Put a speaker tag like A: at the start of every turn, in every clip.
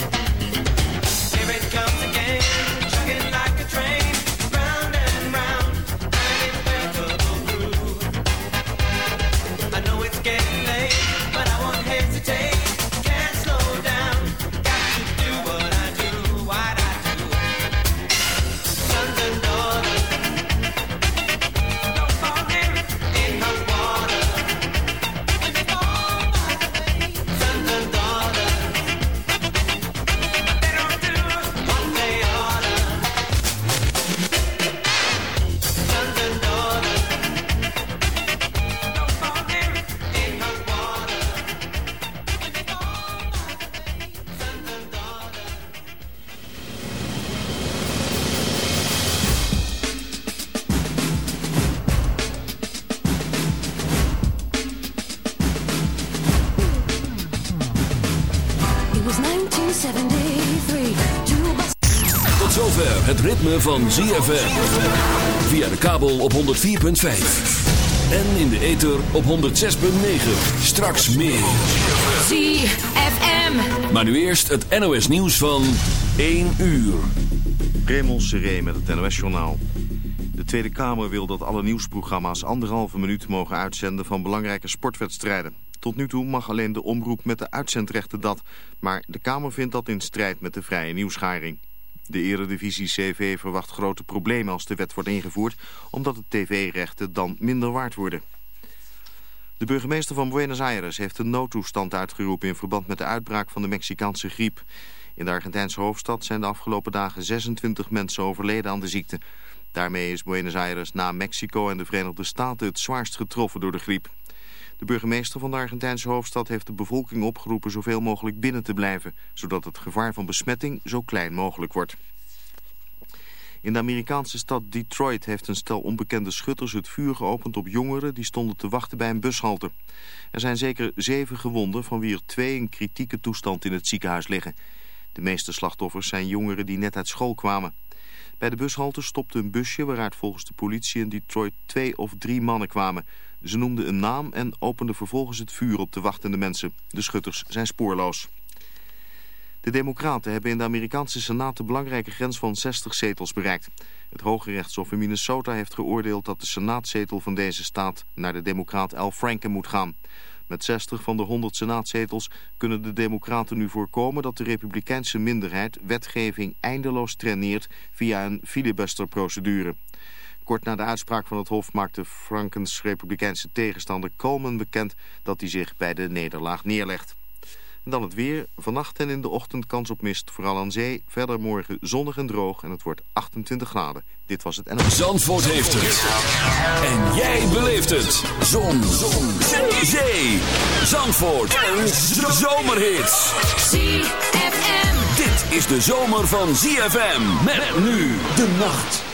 A: van ZFM. Via de kabel op 104.5. En in de ether op 106.9. Straks meer.
B: ZFM.
A: Maar nu eerst het NOS nieuws van 1 uur.
C: Raymond Seré met het NOS journaal. De Tweede Kamer wil dat alle nieuwsprogramma's anderhalve minuut mogen uitzenden van belangrijke sportwedstrijden. Tot nu toe mag alleen de omroep met de uitzendrechten dat. Maar de Kamer vindt dat in strijd met de vrije nieuwsgaring. De Eredivisie CV verwacht grote problemen als de wet wordt ingevoerd... omdat de tv-rechten dan minder waard worden. De burgemeester van Buenos Aires heeft een noodtoestand uitgeroepen... in verband met de uitbraak van de Mexicaanse griep. In de Argentijnse hoofdstad zijn de afgelopen dagen 26 mensen overleden aan de ziekte. Daarmee is Buenos Aires na Mexico en de Verenigde Staten... het zwaarst getroffen door de griep. De burgemeester van de Argentijnse hoofdstad heeft de bevolking opgeroepen zoveel mogelijk binnen te blijven, zodat het gevaar van besmetting zo klein mogelijk wordt. In de Amerikaanse stad Detroit heeft een stel onbekende schutters het vuur geopend op jongeren die stonden te wachten bij een bushalte. Er zijn zeker zeven gewonden, van wie er twee in kritieke toestand in het ziekenhuis liggen. De meeste slachtoffers zijn jongeren die net uit school kwamen. Bij de bushalte stopte een busje waaruit volgens de politie in Detroit twee of drie mannen kwamen. Ze noemden een naam en openden vervolgens het vuur op de wachtende mensen. De schutters zijn spoorloos. De Democraten hebben in de Amerikaanse Senaat de belangrijke grens van 60 zetels bereikt. Het Hoge Rechtshof in Minnesota heeft geoordeeld dat de senaatzetel van deze staat naar de democraat Al Franken moet gaan. Met 60 van de 100 senaatzetels kunnen de democraten nu voorkomen dat de republikeinse minderheid wetgeving eindeloos traineert via een filibusterprocedure. Kort na de uitspraak van het Hof maakte Frankens republikeinse tegenstander Coleman bekend dat hij zich bij de nederlaag neerlegt. En dan het weer. Vannacht en in de ochtend kans op mist, vooral aan zee. Verder morgen zonnig en droog en het wordt 28 graden. Dit was het NL.
A: Zandvoort heeft het. En jij beleeft het. Zon. Zon. Zee. Zee. Zandvoort. Een zomerhit.
B: ZFM.
A: Dit is de zomer van ZFM. Met nu de nacht.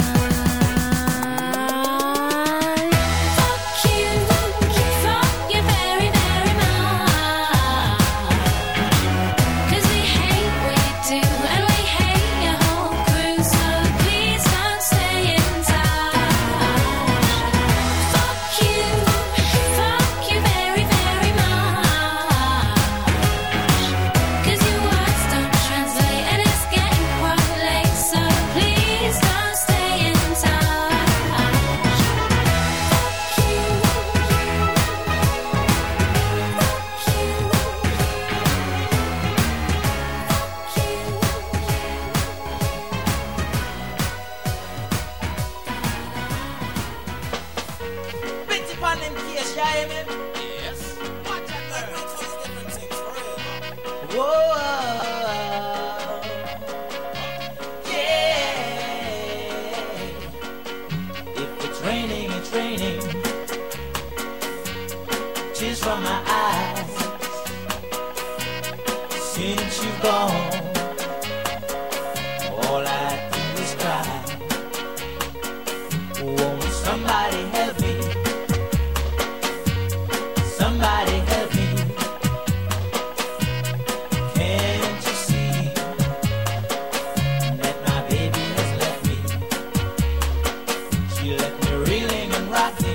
B: reeling and rocking.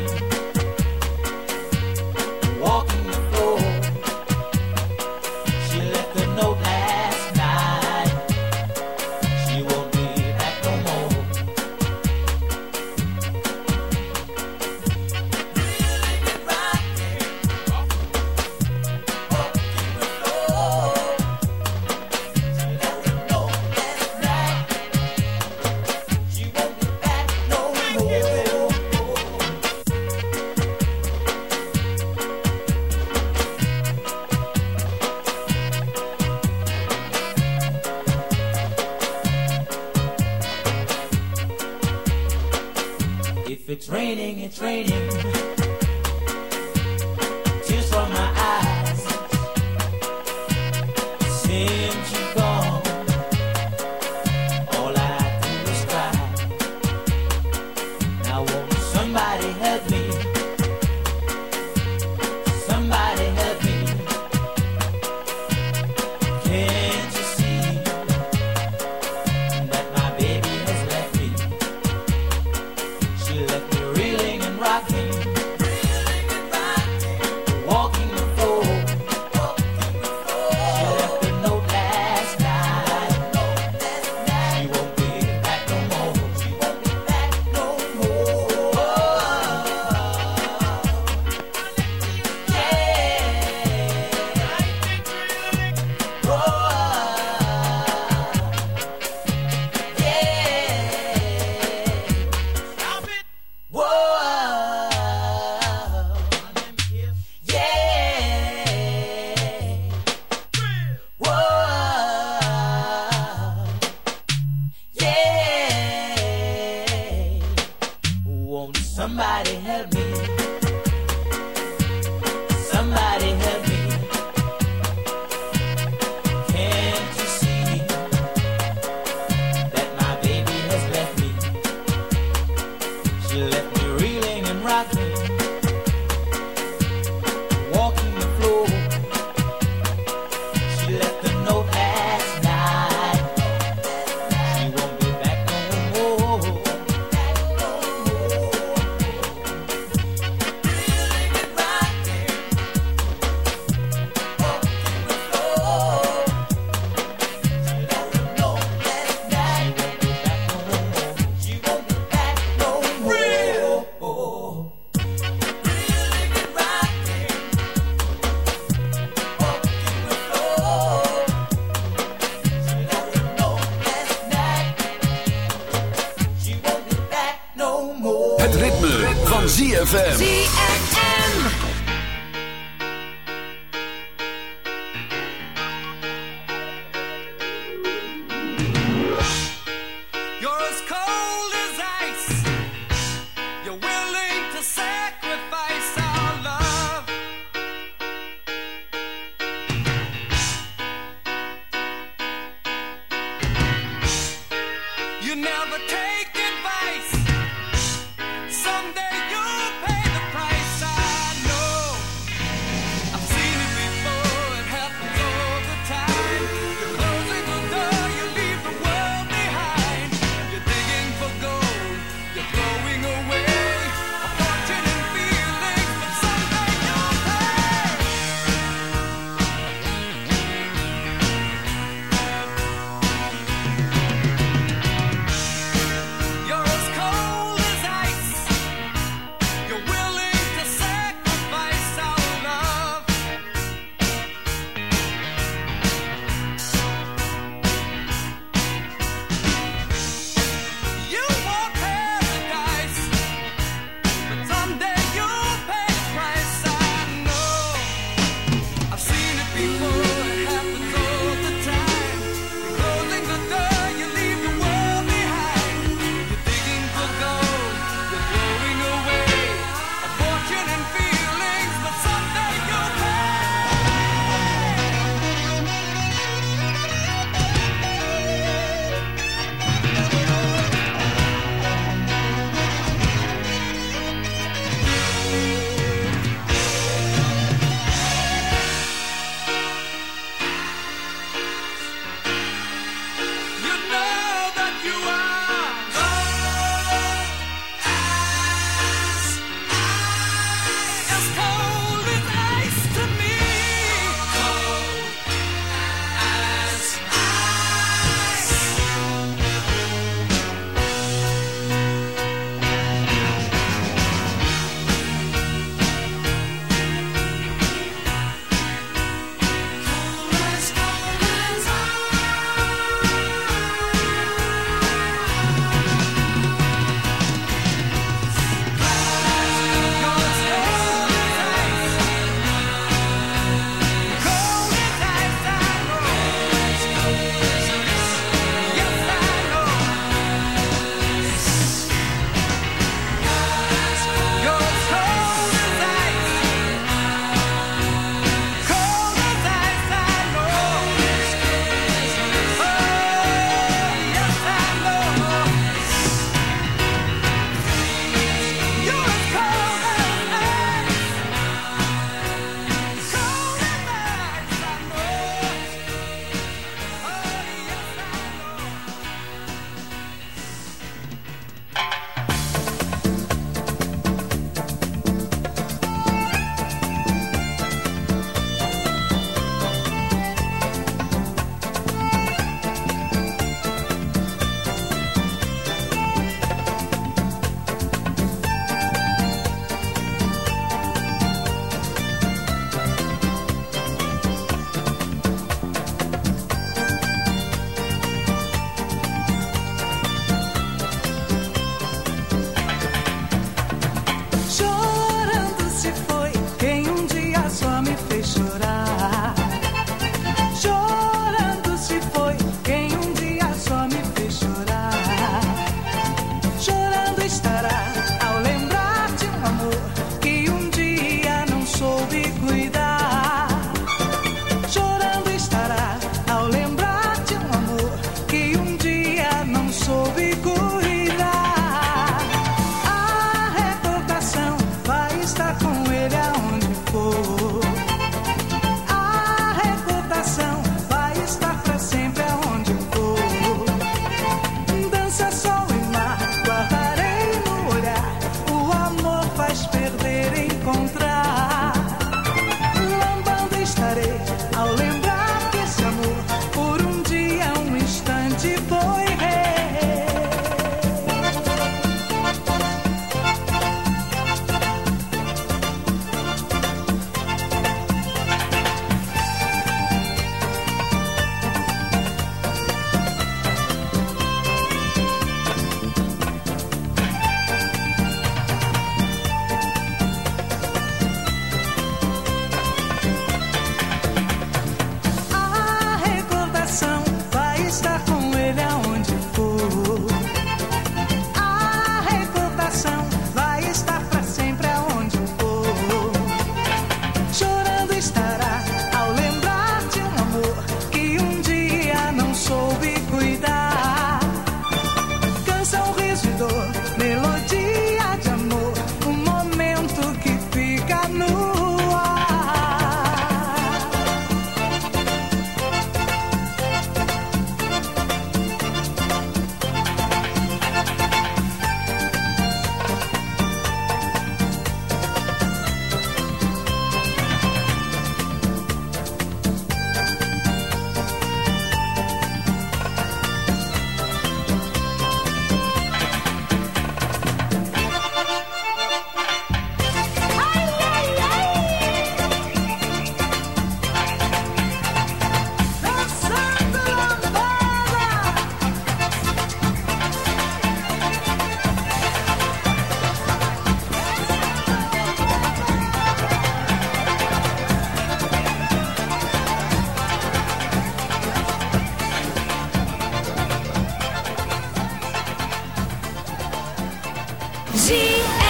A: ZFM.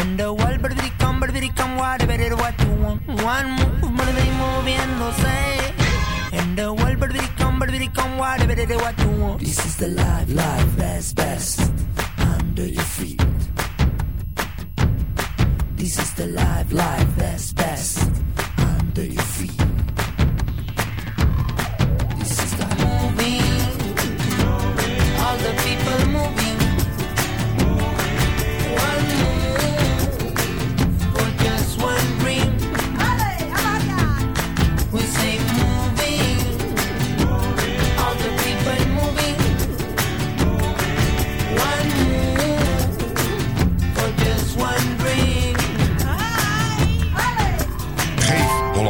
D: And the world, but it come, but it come, whatever it what you want. One move, moving, moviéndose. And the world, but it come, but it come, whatever it what you want.
E: This is the life, life best, best under your feet. This is the life, life best, best under your feet. This is the
D: moving, all the people moving.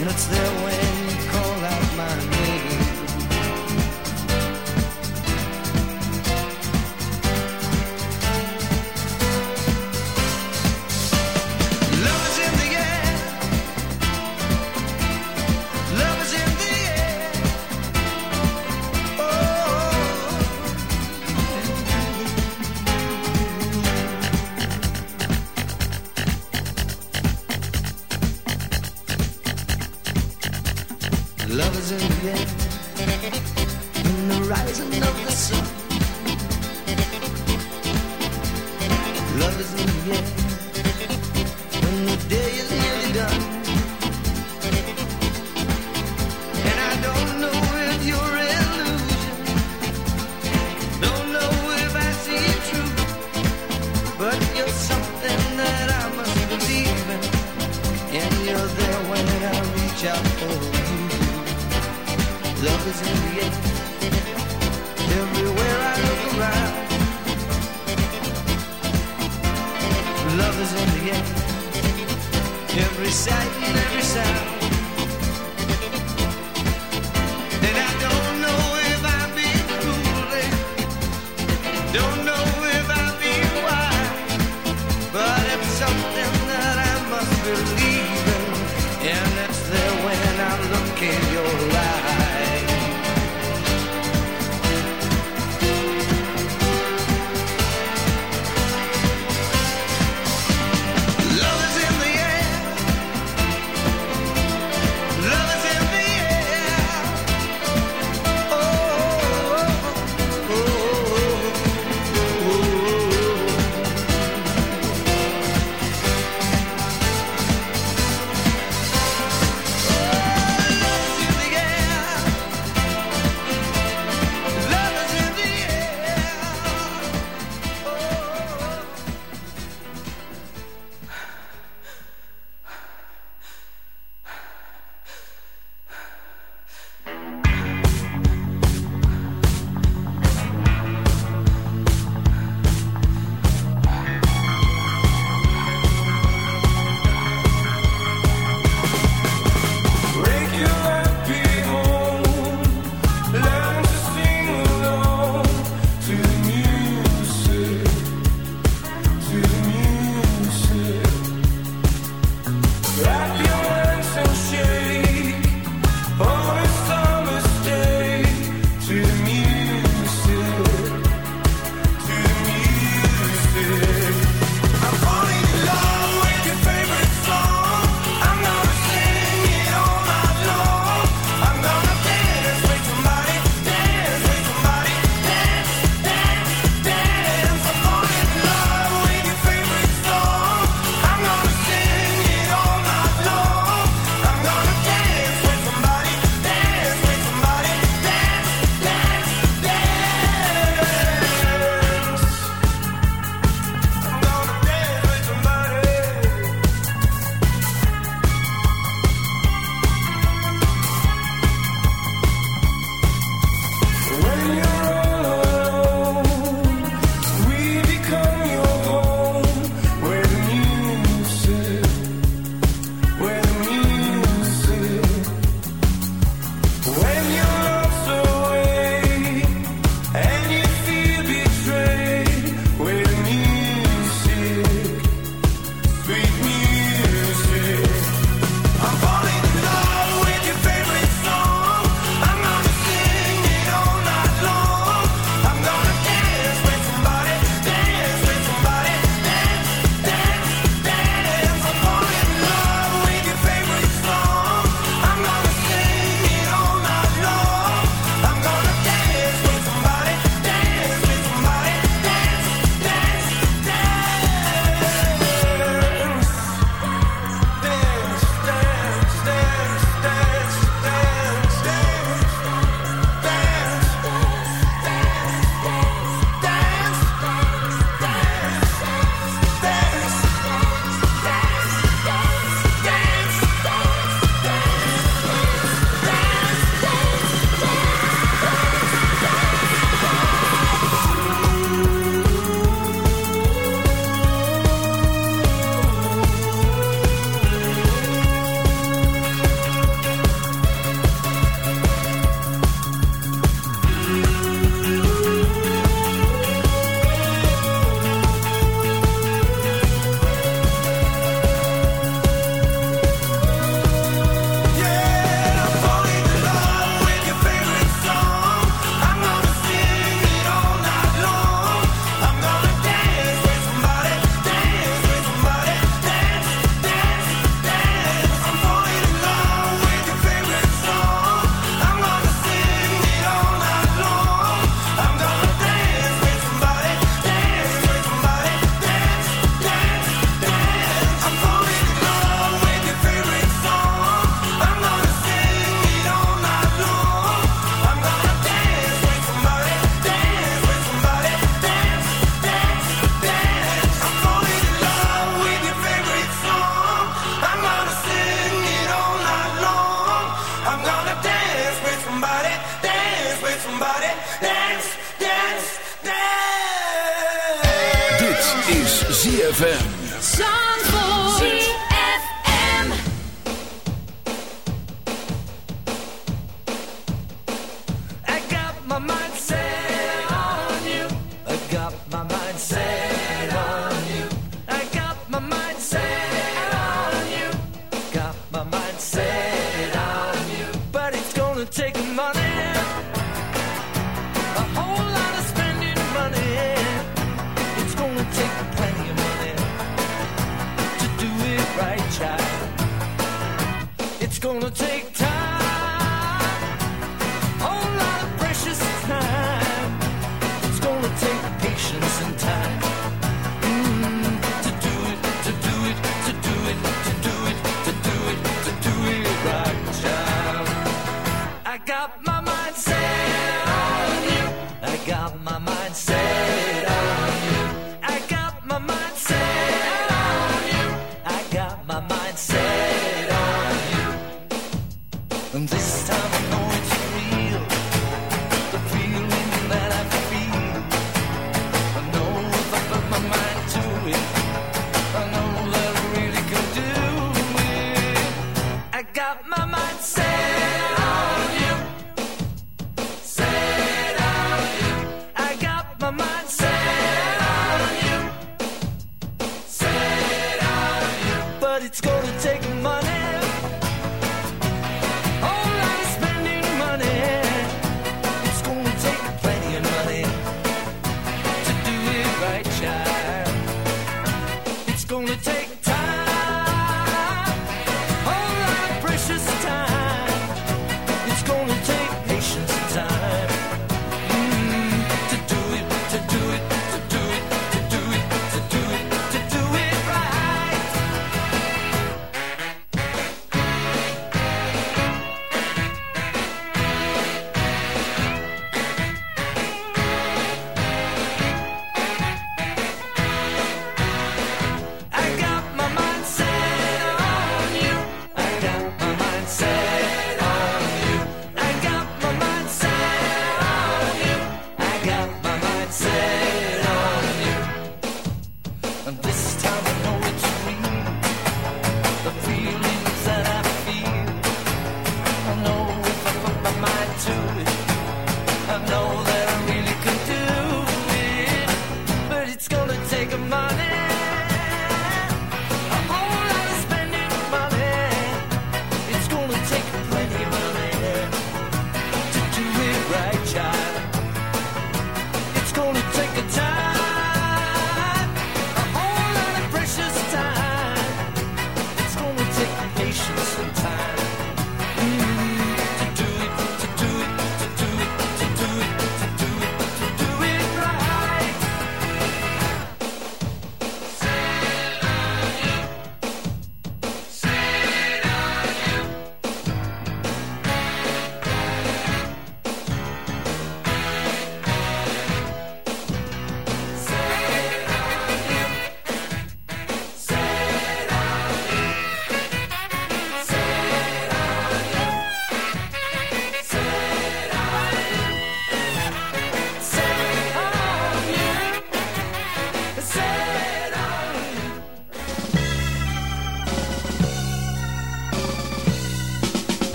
F: and it's there when Love is in the air. Every sight and every sound.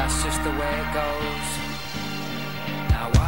G: That's just the way it goes.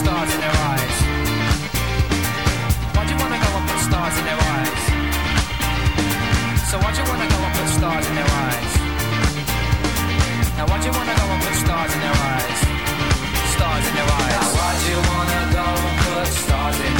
G: Stars in their eyes? Why'd you wanna go and put stars in their eyes? So why'd you wanna go and put stars in their eyes? Now why'd you wanna go and put stars in